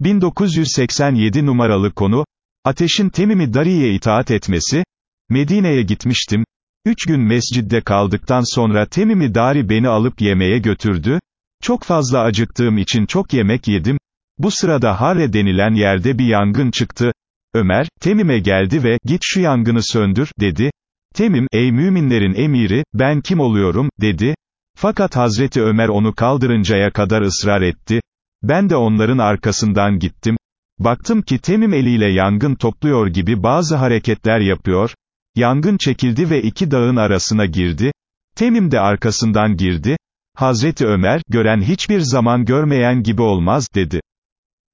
1987 numaralı konu, Ateşin Temim'i Dari'ye itaat etmesi, Medine'ye gitmiştim, üç gün mescidde kaldıktan sonra Temim'i Dari beni alıp yemeğe götürdü, çok fazla acıktığım için çok yemek yedim, bu sırada Harre denilen yerde bir yangın çıktı, Ömer, Temim'e geldi ve, git şu yangını söndür, dedi, Temim, ey müminlerin emiri, ben kim oluyorum, dedi, fakat Hazreti Ömer onu kaldırıncaya kadar ısrar etti, ben de onların arkasından gittim, baktım ki Temim eliyle yangın topluyor gibi bazı hareketler yapıyor, yangın çekildi ve iki dağın arasına girdi, Temim de arkasından girdi, Hazreti Ömer, gören hiçbir zaman görmeyen gibi olmaz, dedi.